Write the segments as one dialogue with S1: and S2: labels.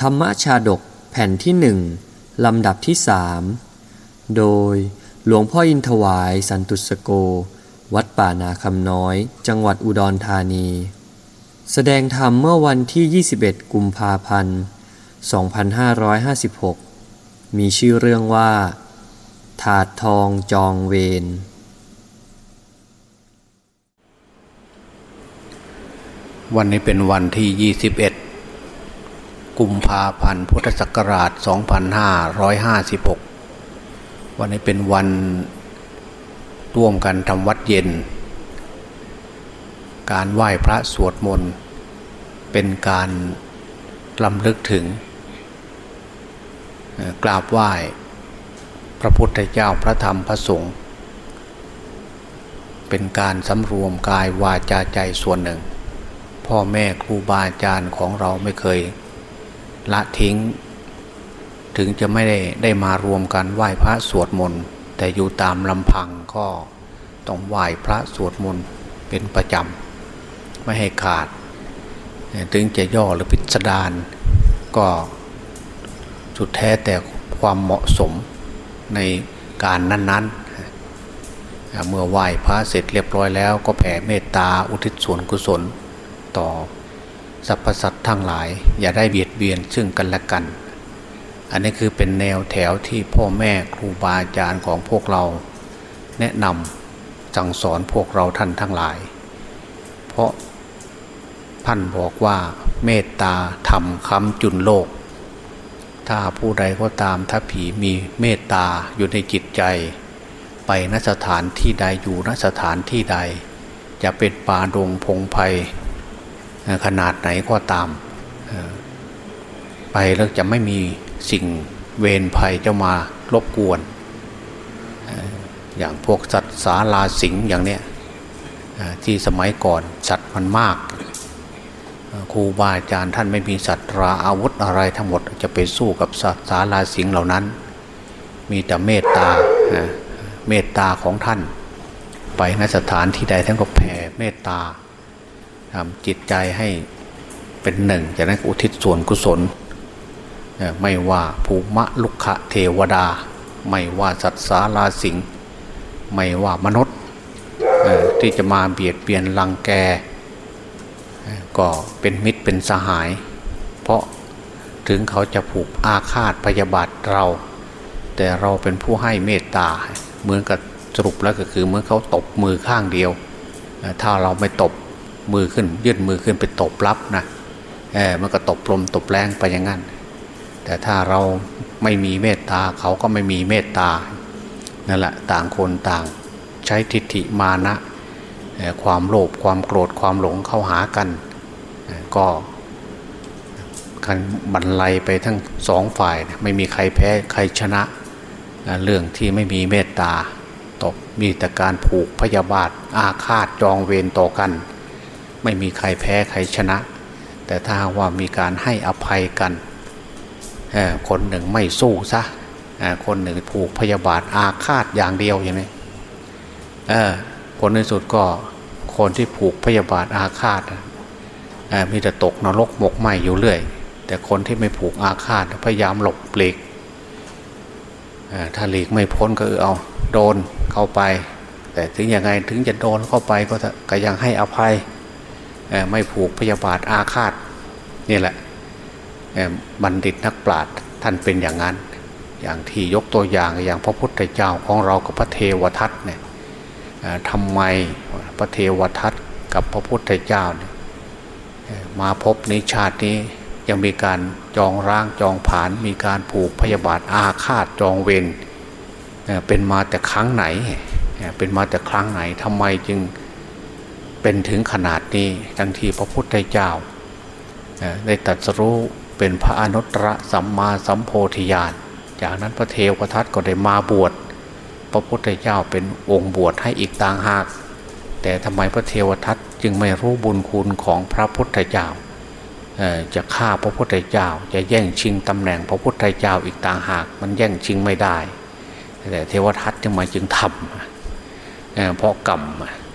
S1: ธรรมชาดกแผ่นที่หนึ่งลำดับที่สามโดยหลวงพ่ออินทวายสันตุสโก วัดป่านาคำน้อย จังหวัดอุดรธานี แสดงธรรมเมื่อวันที่ 21 กุมภาพันธ์ 2556 มีชื่อเรื่องว่า ถาดทองจองเวร
S2: วันนี้เป็นวันที่ 21 กุมภาพันธ์ พุทธศักราช 2556 วันนี้เป็นวันร่วมกันทำวัดเย็น การไหว้พระสวดมนต์ เป็นการลำลึกถึง กราบไหว้ พระพุทธเจ้าพระธรรมพระสงฆ์เป็นการสำรวมกายวาจาใจส่วนหนึ่งพ่อแม่ครูบาอาจารย์ของเราไม่เคย ละทิ้ง ถึงจะไม่ได้ได้มารวมกันไหว้พระสวดมนต์แต่อยู่ตามลำพังก็ต้องไหว้พระสวดมนต์เป็นประจำไม่ให้ขาด ถึงจะย่อหรือพิสดารก็สุดแท้แต่ความเหมาะสมในการนั้นๆ เมื่อไหว้พระเสร็จเรียบร้อยแล้วก็แผ่เมตตาอุทิศส่วนกุศลต่อ สรรพสัตว์ทั้งหลาย อย่าได้เบียดเบียนซึ่งกันและกัน อันนี้คือเป็นแนวแถวที่พ่อแม่ครูบาอาจารย์ของพวกเรา แนะนำสั่งสอนพวกเราท่านทั้งหลาย เพราะท่านบอกว่าเมตตาธรรมคำจุนโลก ถ้าผู้ใดก็ตามถ้าผีมีเมตตาอยู่ในจิตใจ ไปนสถานที่ใดอยู่นสถานที่ใด จะเป็นป่าดงพงไพ ขนาดไหนก็ตาม ไปแล้วจะไม่มีสิ่งเวรภัยจะมารบกวน อย่างพวกสัตว์สาลาสิงอย่างเนี้ยที่สมัยก่อนสัตว์มันมากครูบาอาจารย์ท่านไม่มีสัตว์ราอาวุธอะไรทั้งหมดจะไปสู้กับสัตว์สาลาสิงเหล่านั้น มีแต่เมตตาเมตตาของท่าน ไปนสถานที่ใดท่านก็แผ่เมตตา ทำจิตใจให้เป็นหนึ่ง จากนั้นอุทิศส่วนกุศล ไม่ว่าภูมะลุกะเทวดา ไม่ว่าสัตว์สาลาสิง ไม่ว่ามนุษย์ที่จะมาเบียดเบียนลังแก ก็เป็นมิตรเป็นสหาย เพราะถึงเขาจะผูกอาฆาตพยาบาทเรา แต่เราเป็นผู้ให้เมตตา เหมือนกับสรุปแล้วก็คือเมื่อเขาตบมือข้างเดียว ถ้าเราไม่ตบ มือขึ้น ยื่นมือขึ้นไปตบรับนะเออมันก็ตบลมตบแรงไปอย่างนั้น แต่ถ้าเราไม่มีเมตตาเขาก็ไม่มีเมตตานั่นแหละต่างคนต่างใช้ทิฏฐิมานะความโลภความโกรธความหลงเข้าหากัน ก็กันบรรลัยไปทั้งสองฝ่าย ไม่มีใครแพ้ใครชนะ เรื่องที่ไม่มีเมตตาตกมีแต่การผูกพยาบาทอาฆาตจองเวรต่อกัน ไม่มีใครแพ้ใครชนะ แต่ถ้าว่ามีการให้อภัยกัน คนหนึ่งไม่สู้ซะคนหนึ่งผูกพยาบาทอาฆาตอย่างเดียวอย่างนี้ผลในสุดก็คนที่ผูกพยาบาทอาฆาตมีแต่ตกนรกหมกไหมอยู่เรื่อย แต่คนที่ไม่ผูกอาฆาตพยายามหลบหลีกถ้าหลีกไม่พ้นก็เอาโดนเข้าไป แต่ถึงยังไงถึงจะโดนเข้าไปก็ก็ยังให้อภัย ไม่ผูกพยาบาทอาฆาตนี่แหละบัณฑิตนักปราชญ์ท่านเป็นอย่างนั้น อย่างที่ยกตัวอย่างอย่างพระพุทธเจ้าของเรากับพระเทวทัตเนี่ยทำไมพระเทวทัตกับพระพุทธเจ้าเนี่ยมาพบในชาตินี้ยังมีการจองร่างจองผาน มีการผูกพยาบาทอาฆาตจองเวรเป็นมาแต่ครั้งไหน เป็นมาแต่ครั้งไหนทำไมจึง เป็นถึงขนาดนี้ทั้งที่พระพุทธเจ้าได้ตัดสรู้เป็นพระอนุตตรสัมมาสัมโพธิญาณ จากนั้นพระเทวทัตก็ได้มาบวช พระพุทธเจ้าเป็นองค์บวชให้อีกต่างหาก แต่ทำไมพระเทวทัตจึงไม่รู้บุญคุณของพระพุทธเจ้า จะฆ่าพระพุทธเจ้า จะแย่งชิงตำแหน่งพระพุทธเจ้าอีกต่างหาก มันแย่งชิงไม่ได้ แต่เทวทัตจึงมาจึงทำเพราะกรรม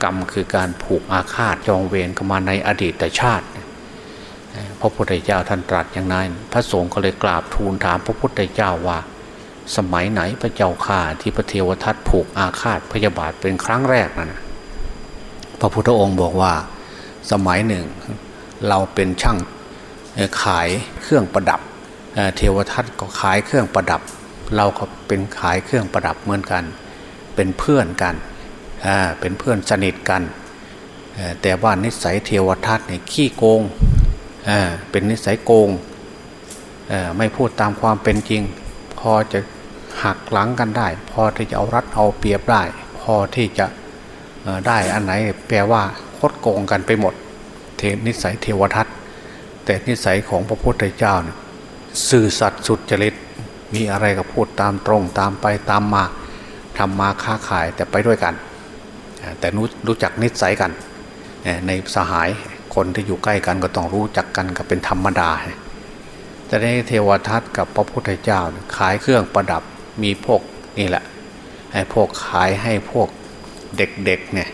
S2: กรรมคือการผูกอาฆาตจองเวรกันมาในอดีตชาติพระพุทธเจ้าท่านตรัสอย่างนั้น พระสงฆ์ก็เลยกราบทูลถามพระพุทธเจ้าว่า สมัยไหนพระเจ้าข่าที่พระเทวทัตผูกอาฆาตพยาบาทเป็นครั้งแรกนั่นพระพุทธองค์บอกว่าสมัยหนึ่ง เราเป็นช่างขายเครื่องประดับเทวทัตก็ขายเครื่องประดับ เราก็เป็นขายเครื่องประดับเหมือนกัน เป็นเพื่อนกัน เป็นเพื่อนสนิทกันแต่ว่านิสัยเทวทัตเนี่ยขี้โกงเป็นนิสัยโกงไม่พูดตามความเป็นจริง พอจะหักหลังกันได้ พอที่จะเอารัดเอาเปรียบได้ พอที่จะได้อันไหนแปลว่าคดโกงกันไปหมด เทนิสัยเทวทัตแต่นิสัยของพระพุทธเจ้าเนี่ยสื่อสัตย์สุดจริตมีอะไรก็พูดตามตรงตามไปตามมาทำมาค้าขายแต่ไปด้วยกัน แต่รู้จักนิสัยกัน ในสหายคนที่อยู่ใกล้กันก็ต้องรู้จักกันก็เป็นธรรมดา แต่ในเทวทัตกับพระพุทธเจ้าขายเครื่องประดับมีพวกนี่แหละให้พวกขายให้พวกเด็กๆเนี่ย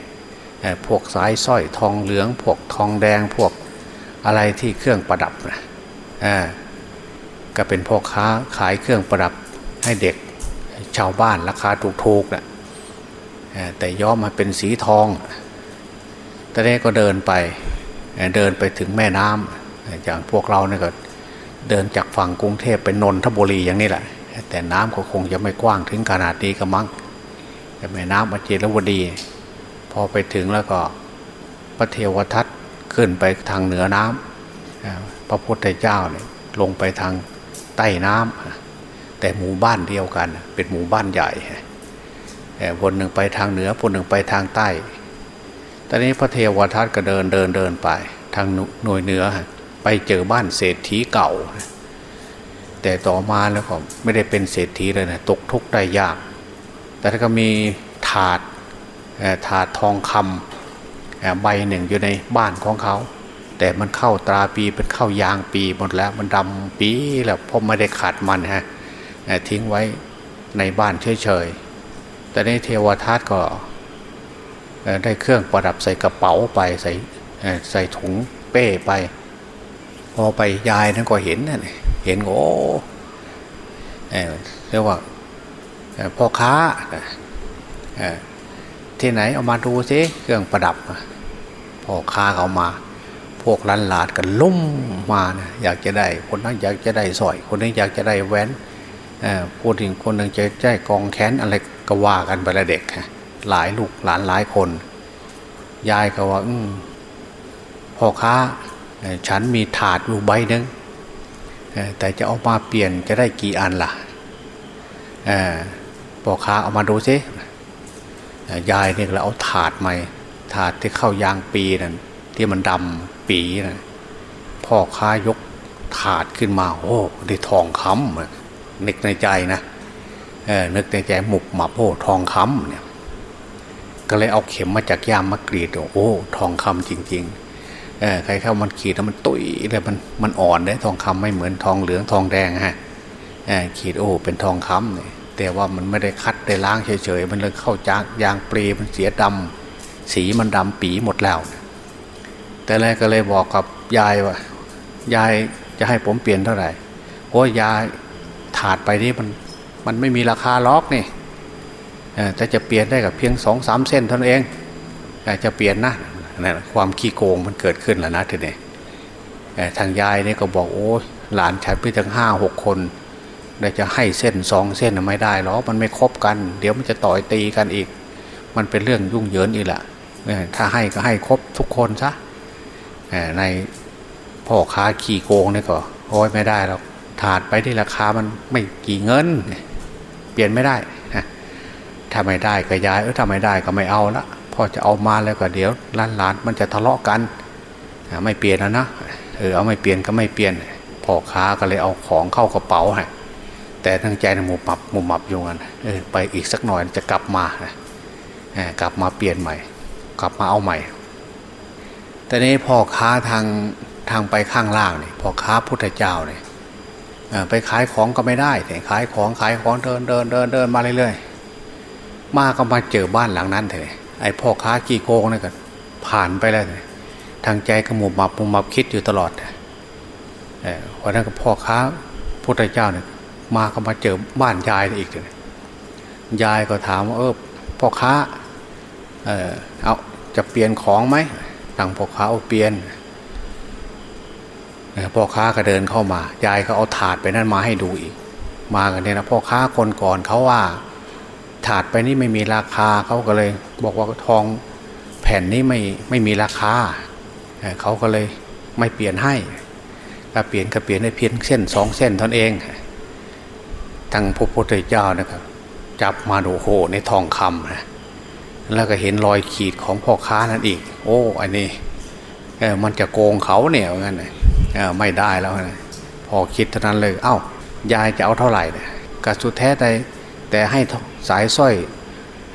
S2: พวกสายสร้อยทองเหลือง พวกทองแดงพวกอะไรที่เครื่องประดับนะก็เป็นพ่อค้าขายเครื่องประดับให้เด็กชาวบ้านราคาถูกๆนะ แต่ย้อมมาเป็นสีทองตอนนี้ก็เดินไป เดินไปถึงแม่น้ำอย่างพวกเราเนี่ยก็เดินจากฝั่งกรุงเทพไปนนทบุรีอย่างนี้แหละ แต่น้ำก็คงจะไม่กว้างถึงขนาดนี้ก็มั้งแต่แม่น้ำอเจรวดี พอไปถึงแล้วก็พระเทวทัตขึ้นไปทางเหนือน้ำพระพุทธเจ้าเนี่ยลงไปทางใต้น้ำแต่หมู่บ้านเดียวกัน เป็นหมู่บ้านใหญ่ คนหนึ่งไปทางเหนือคนหนึ่งไปทางใต้ ตอนนี้พระเทวทัตก็เดินเดินเดินไป ทางหน่วยเหนือ ไปเจอบ้านเศรษฐีเก่า แต่ต่อมาแล้วก็ไม่ได้เป็นเศรษฐีเลยนะตกทุกข์ได้ยาก แต่ก็มีถาดถาดทองคำใบหนึ่งอยู่ในบ้านของเขา แต่มันเข้าตราปีเป็นเข้ายางปีหมดแล้วมันดำปีแล้วเพราะไม่ได้ขัดมันฮะทิ้งไว้ในบ้านเฉยๆ แต่ในเทวทัตก็ได้เครื่องประดับใส่กระเป๋าไปใส่ใส่ถุงเป้ไป พอไปยายนั่นก็เห็นน่เห็นโอ้เรียกว่าพ่อค้าที่ไหนเอามาดูซิเครื่องประดับพ่อค้าเขามา พวกลันหลาดกันลุ่มมานะอยากจะได้ คนนั้นอยากจะได้สอย คนนี้อยากจะได้แหวนพูดถึงคนหนึ่งจะได้กองแขนอะไร ก็ว่ากันไปละเด็กหลายลูกหลานหลายคน ยายก็ว่า อืพ่อค้า ฉันมีถาดอยู่ใบหนึ่งแต่จะเอามาเปลี่ยนจะได้กี่อันล่ะพ่อค้าเอามาดูซิยายเนี่ยเราเอาถาดใหม่ถาดที่เข้ายางปีนั่นที่มันดำปีนะ่ะพ่อค้ายกถาดขึ้นมาโอ้ได้ทองคำนึกในใจนะ นึกในใจหมุกหมับโอ้ทองคำเนี่ยก็เลยเอาเข็มมาจากย่ามมากรีดโอ้ทองคำจริง ๆเออใครเข้ามันขีดแล้วมันตุ้ยเลยมันมันอ่อนเลยทองคำไม่เหมือนทองเหลืองทองแดงฮะเออขีดโอ้เป็นทองคำเนี่ยแต่ว่ามันไม่ได้คัดได้ล้างเฉยๆมันเลยเข้าจากยางเปรีมันเสียดำสีมันดำปีหมดแล้ว แต่แรกก็เลยบอกกับยายว่ายายจะให้ผมเปลี่ยนเท่าไหร่โอ้ยายถาดไปนี่มัน มันไม่มีราคาล็อกนี่แต่จะเปลี่ยนได้กับเพียงสองสามเส้นเท่านั้นเองจะเปลี่ยนนะนะความขี้โกงมันเกิดขึ้นแล้วนะทีนี้ทางยายเนี่ยก็บอกโอ้หลานชายพี่ทั้งห้าหกคนได้จะให้เส้นสองเส้นไม่ได้หรอมันไม่ครบกัน เดี๋ยวมันจะต่อยตีกันอีก มันเป็นเรื่องยุ่งเหยิงอีกแหละถ้าให้ก็ให้ครบทุกคนซะในพ่อค้าขี่โกงเนี่ยก็โอ้ยไม่ได้หรอกถาดไปที่ราคามันไม่กี่เงินเปลี่ยนไม่ได้ถ้าไม่ได้ก็ย้ายเออถ้าไม่ได้ก็ไม่เอาละพอจะเอามาแล้วก็เดี๋ยวล้านหลานมันจะทะเลาะกันไม่เปลี่ยนแล้วนะเออเอาไม่เปลี่ยนก็ไม่เปลี่ยนพ่อค้าก็เลยเอาของเข้ากระเป๋าให้แต่ทั้งใจในหมูปับหมู่มับอยู่กันเออไปอีกสักหน่อยจะกลับมากลับมาเปลี่ยนใหม่ กลับมาเอาใหม่ แต่นี้พ่อค้าทางทางไปข้างล่างเนี่ยพ่อค้าพุทธเจ้าเนี่ย ไปขายของก็ไม่ได้ขายของขายของเดินเดินเดินเดินมาเรื่อยๆ มาก็มาเจอบ้านหลังนั้นเลยไอ้พ่อค้ากี่โกงนี่ก็ผ่านไปแล้วทางใจขมุบมับมุมมับคิดอยู่ตลอดเพราะนั้นก็พ่อค้าพุทธเจ้าเนี่ยมาก็มาเจอบ้านยายอีกเลยยายก็ถามว่าเออพ่อค้าเออเอาจะเปลี่ยนของไหมทางพ่อค้าเอาเปลี่ยน พ่อค้าก็เดินเข้ามายายก็เอาถาดไปนั่นมาให้ดูอีก มากันเนี่ยนะพ่อค้าคนก่อนเขาว่า ถาดไปนี่ไม่มีราคาเขาก็เลย บอกว่าทองแผ่นนี้ไม่ไม่มีราคาเขาก็เลยไม่เปลี่ยนให้ถ้าเปลี่ยนก็เปลี่ยนได้เพียงเส้นสองเส้นเท่านั้นเองทางพระพุทธเจ้านะครับ จับมาดูโหในทองคำนะแล้วก็เห็นรอยขีดของพ่อค้านั่นอีก โอ้ อันนี้มันจะโกงเขาเนี่ยงั้นเออ ไม่ได้แล้วนะพอคิดเท่านั้นเลยเอา้ายายจะเอาเท่าไหร่เนี่ยกระสุดแท้แต่แต่ให้สายสร้อย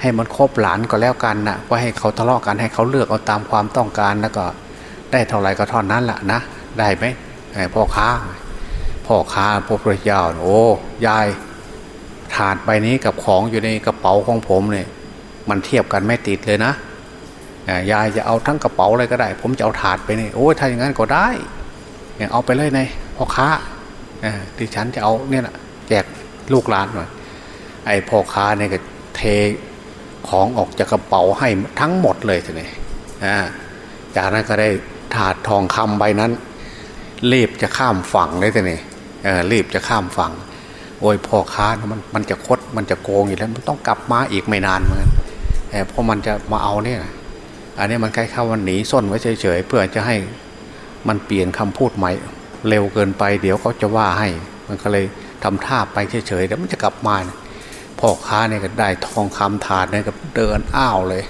S2: ให้มันครบหลานก็แล้วกันนะว่าให้เขาทะเลาะกันให้เขาเลือกเอาตามความต้องการแล้วก็ได้เท่าไหร่ก็เท่านั้นแหละนะได้ไหมพ่อค้า พ่อค้าพระพุทธเจ้าโอ้ยายถาดใบนี้กับของอยู่ในกระเป๋าของผมเนี่ยมันเทียบกันไม่ติดเลยนะยายจะเอาทั้งกระเป๋าอะไรก็ได้ ผมจะเอาถาดไปนี่โอ้ยถ้าอย่างนั้นก็ได้ เอาไปเลยในพ่อค้าที่ฉันจะเอาเนี่ยนะแจกลูกหลานหน่อยไอ้พ่อค้าเนี่ยก็เทของออกจากกระเป๋าให้ทั้งหมดเลยทีนี้จากนั้นก็ได้ถาดทองคำใบนั้นรีบจะข้ามฝั่งเลยทีนี้รีบจะข้ามฝั่ง โอ้ยพ่อค้ามันมันจะคดมันจะโกงอยู่แล้วมันต้องกลับมาอีกไม่นานเหมือนกันเพราะมันจะมาเอาเนี่ยอันนี้มันใกล้เข้าวันหนีส้นไว้เฉยๆเพื่อจะให้ มันเปลี่ยนคำพูดใหม่ เร็วเกินไปเดี๋ยวเขาจะว่าให้ มันก็เลยทำท่าไปเฉยๆแล้วมันจะกลับมาพ่อค้าเนี่ยก็ได้ทองคำถาดเนี่ยก็เดินอ้าวเลย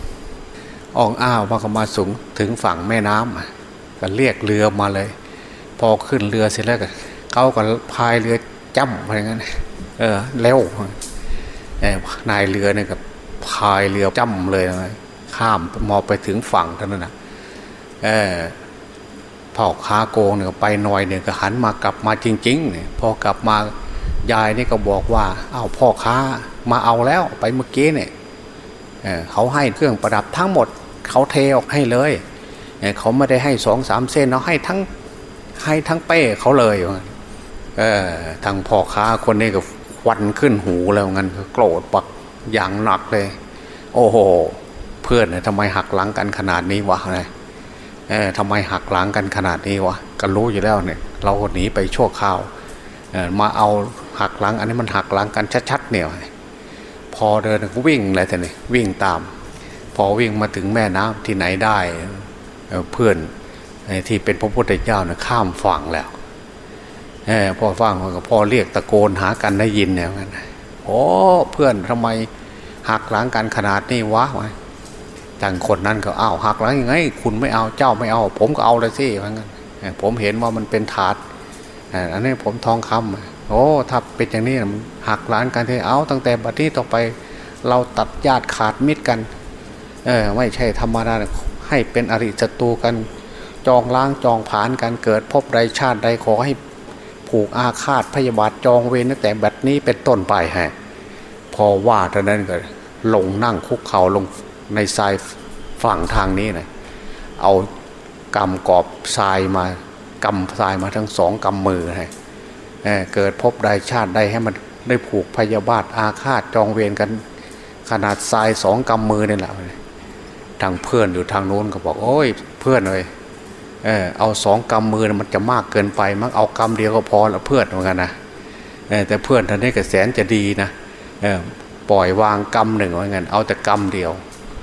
S2: อ่องอ้าวมาก็มาสูงถึงฝั่งแม่น้ำก็เรียกเรือมาเลย พอขึ้นเรือเสร็จแล้วก็เขาก็พายเรือจ้ำอะไรเงี้ยเออเร็วนายเรือเนี่ยกับพายเรือจ้ำเลยนะข้ามมอไปถึงฝั่งเท่านั้นนะเออ พ่อค้าโกงเนี่ยไปหน่อยเนี่ยก็หันมากลับมาจริงๆเนี่ยพอกลับมายายนี่ก็บอกว่าอ้าวพ่อค้ามาเอาแล้วไปเมื่อกี้เนี่ยเเขาให้เครื่องประดับทั้งหมด เขาเทออกให้เลยเขาไม่ได้ให้สองสามเส้นเขาให้ทั้งให้ทั้งเป้เขาเลยเออทางพ่อค้าคนนี้ก็ควันขึ้นหูแล้วงั้นโกรธปักอย่างหนักเลย โอ้โห เพื่อนเนี่ยทำไมหักหลังกันขนาดนี้วะไง เออทำไมหักหลังกันขนาดนี้วะก็รู้อยู่แล้วเนี่ย เราหนีไปชั่วคราวมาเอาหักหลัง อันนี้มันหักหลังกันชัดๆเนี่ยพอเดินก็วิ่งเลยแต่นี่วิ่งตาม พอวิ่งมาถึงแม่น้ำที่ไหนได้เพื่อนที่เป็นพระพุทธเจ้าเนี่ยข้ามฝั่งแล้วอพอฟังก็พอเรียกตะโกนหากันได้ยินเนี่ยกันโอ้เพื่อนทำไมหักหลังกันขนาดนี้วะวะ ทางคนนั้นก็อ้าวหักหลังยังไง คุณไม่เอาเจ้าไม่เอา ผมก็เอาเลยสิว่างั้นผมเห็นว่ามันเป็นถาดอันนี้ผมทองคำโอ้ถ้าเป็นอย่างนี้มันหักหลังกันที่เอา ตั้งแต่บัดนี้ต่อไป เราตัดญาติขาดมิตรกัน เออไม่ใช่ธรรมดาให้เป็นอริศัตรูกัน จองล้างจองผานกันเกิดพบใดชาติใดขอให้ผูกอาฆาตพยาบาทจองเวรตั้งแต่แบบนี้เป็นต้นไปฮะพอว่าเท่านั้นก็ลงนั่งคุกเข่าลง ในทรายฝั่งทางนี้นะเอากำกอบทรายมากำทรายมาทั้งสองกำมือฮะเเกิดพบใดชาติใดให้มันได้ผูกพยาบาทอาฆาตจองเวรกัน ขนาดทรายสองกำมือนี่แหละทางเพื่อนอยู่ทางโน้นก็บอก โอ้ยเพื่อนเลยเออเอาสองกำมือมันจะมากเกินไป มักเอากำเดียวก็พอละเพื่อนเหมือนกันนะแต่เพื่อนท่านนี้ก็แสนจะดีนะปล่อยวางกำหนึ่งเหมือนกันเอาแต่กำเดียว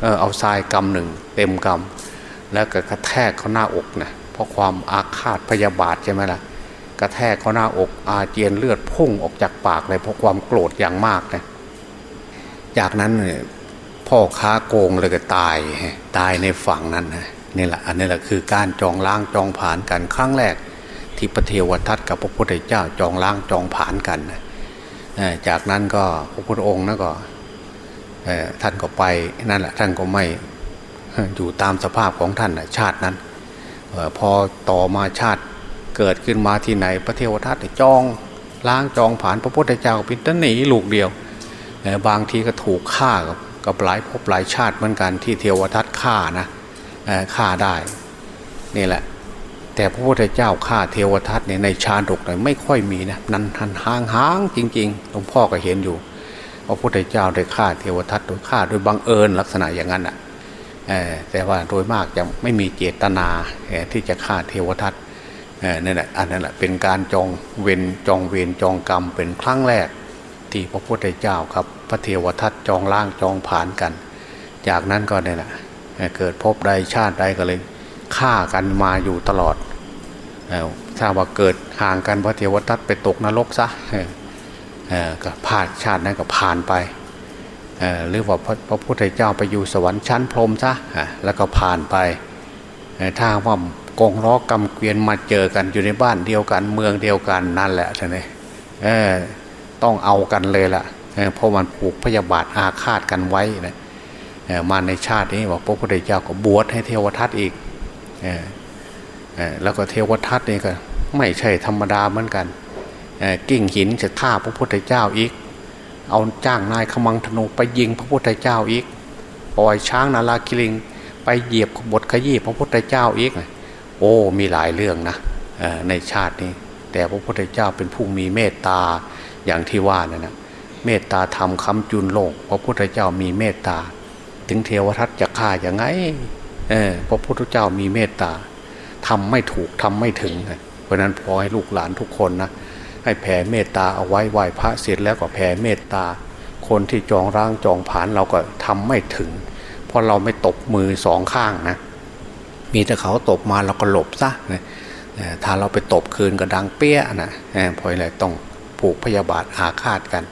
S2: เออเอาทรายกำหนึ่งเต็มกำแล้วก็กระแทกเขาหน้าอกนะเพราะความอาฆาตพยาบาทใช่ไหมล่ะกระแทกเขาหน้าอกอาเจียนเลือดพุ่งออกจากปากเลยเพราะความโกรธอย่างมากนะจากนั้นพ่อค้าโกงเลยก็ตายตายในฝั่งนั้นนะนี่แหละอันนี้แหละคือการจองล้างจองผ่านกันครั้งแรก ที่พระเทวทัตกับพระพุทธเจ้าจองล้างจองผ่านกันจากนั้นก็พระพุทธองค์นั่นก็ ท่านก็ไปนั่นแหละท่านก็ไม่อยู่ตามสภาพของท่านชาตินั้นพอต่อมาชาติเกิดขึ้นมาที่ไหนพระเทวทัตจองล้างจองผ่านพระพุทธเจ้าพิจหนีลูกเดียวบางทีก็ถูกฆ่ากับหลายภพหลายชาติเหมือนกันที่เทวทัตฆ่านะฆ่าได้นี่แหละ แต่พระพุทธเจ้าฆ่าเทวทัตเนี่ยในชาดกเนี่ยไม่ค่อยมีนะนันหันห่างห่างจริงๆหลวงพ่อก็เห็นอยู่ พระพุทธเจ้าได้ฆ่าเทวทัตโดยฆ่าโดยบังเอิญลักษณะอย่างนั้นอะแต่ว่าโดยมากจะไม่มีเจตนาที่จะฆ่าเทวทัตนั่นแหละอันนั้นแหละเป็นการจองเวรจองเวรจองกรรมเป็นครั้งแรก ที่พระพุทธเจ้าครับพระเทวทัตจองล่างจองผ่านกัน จากนั้นก็เนี่ยแหละเกิดพบใดชาติใดก็เลยฆ่ากันมาอยู่ตลอดถ้าว่าเกิดห่างกันพระเทวทัตไปตกนรกซะ ก็ผ่านชาตินั้นก็ผ่านไปหรือว่าพระพุทธเจ้าไปอยู่สวรรค์ชั้นพรหมซะแล้วก็ผ่านไปถ้าว่ากองล้อกำเกวียนมาเจอกันอยู่ในบ้านเดียวกันเมืองเดียวกันนั่นแหละใช่ไหมต้องเอากันเลยล่ะเพราะมันผูกพยาบาทอาฆาตกันไว้นะมาในชาตินี้ว่าพระพุทธเจ้าก็บวชให้เทวทัตอีกแล้วก็เทวทัตนี่ก็ไม่ใช่ธรรมดาเหมือนกัน กิ่งหินจะฆ่าพระพุทธเจ้าอีก เอาจ้างนายขมังธนูไปยิงพระพุทธเจ้าอีก ปล่อยช้างนาลากิลิง ไปเหยียบบทขยี้พระพุทธเจ้าอีก โอ้มีหลายเรื่องนะในชาตินี้ แต่พระพุทธเจ้าเป็นผู้มีเมตตาอย่างที่ว่านั่นนะเมตตาธรรมคำจุนโลก พระพุทธเจ้ามีเมตตา ถึงเทวทัตจะฆ่าอย่างไงพระพุทธเจ้ามีเมตตาทำไม่ถูกทำไม่ถึง เพราะนั้นพอให้ลูกหลานทุกคนนะ ให้แผ่เมตตาเอาไว้ไหว้พระเสร็จแล้วก็แผ่เมตตา คนที่จองร่างจองผานเราก็ทำไม่ถึง เพราะเราไม่ตบมือสองข้างนะ มีแต่เขาตบมาเราก็หลบซะนะถ้าเราไปตบคืนก็ดังเปี้ยนะเพราะอะไรต้องผูกพยาบาทอาฆาตกัน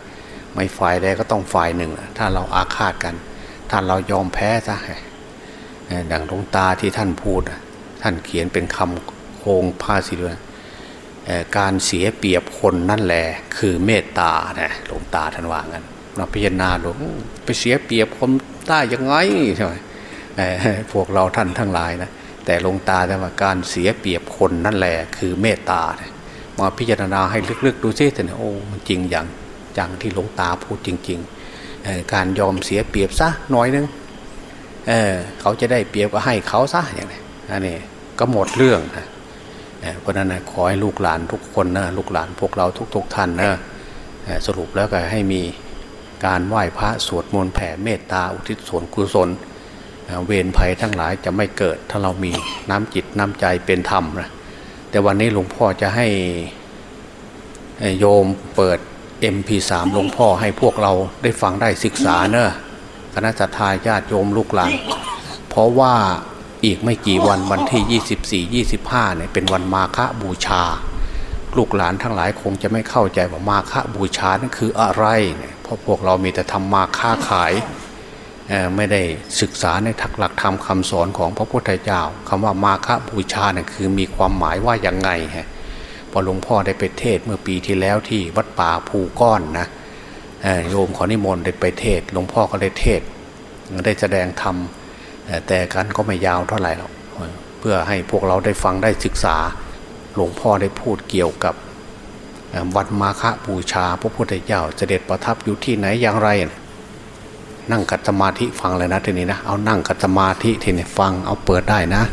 S2: ไม่ฝ่ายใดก็ต้องฝ่ายหนึ่ง ถ้าเราอาฆาตกัน ถ้าเรายอมแพ้ซะดังดวงตาที่ท่านพูด ท่านเขียนเป็นคำโครงภาษีด้วย การเสียเปรียบคนนั่นแหละคือเมตตานะหลวงตาท่านว่างั้นเราพิจารณาหลวงไปเสียเปรียบคนได้ยังไงใช่ไหมพวกเราท่านทั้งหลายนะแต่หลวงตาแต่ว่าการเสียเปรียบคนนั่นแหละคือเมตตานะมาพิจารณาให้ลึกๆดูซิแต่โอ้มันจริงอย่างจังที่หลวงตาพูดจริง ๆ การยอมเสียเปรียบซะน่อยนึงเเขาจะได้เปรียบก็ให้เขาซะอย่างนี้อันนี้ก็หมดเรื่องนะ เพราะนั้นนะขอให้ลูกหลานทุกคนนะลูกหลานพวกเราทุกๆทท่านนะสรุปแล้วก็ให้มีการไหว้พระสวดมนต์แผ่เมตตาอุทิศส่วนกุศล เวรภัยทั้งหลายจะไม่เกิด ถ้าเรามีน้ำจิตน้ำใจเป็นธรรมนะแต่วันนี้หลวงพ่อจะให้โยมเปิด MP3 หลวงพ่อให้พวกเราได้ฟังได้ศึกษาเนอะคณะทาญาติโยมลูกหลานเพราะว่า อีกไม่กี่วันวันที่ 24 25เนี่ยเป็นวันมาฆบูชา ลูกหลานทั้งหลายคงจะไม่เข้าใจว่ามาฆบูชานั่นคืออะไรเนี่ยเพราะพวกเรามีแต่ทำมาค้าขายไม่ได้ศึกษาในทักหลักธรรมคำสอนของพระพุทธเจ้าคำว่ามาฆบูชาเนี่ยคือมีความหมายว่าอย่างไงฮะพอหลวงพ่อได้ไปเทศเมื่อปีที่แล้วที่วัดป่าภูก้อนนะโยมขอนิมนต์ได้ไปเทศหลวงพ่อก็ได้เทศได้แสดงธรรม แต่กันก็ไม่ยาวเท่าไหร่หรอกเพื่อให้พวกเราได้ฟังได้ศึกษา หลวงพ่อได้พูดเกี่ยวกับวันมาฆบูชา พระพุทธเจ้าเสด็จประทับอยู่ที่ไหนอย่างไร นั่งกัตสมาธิฟังเลยนะทีนี้นะ เอานั่งกัตสมาธิทีนี้ฟังเอาเปิดได้นะ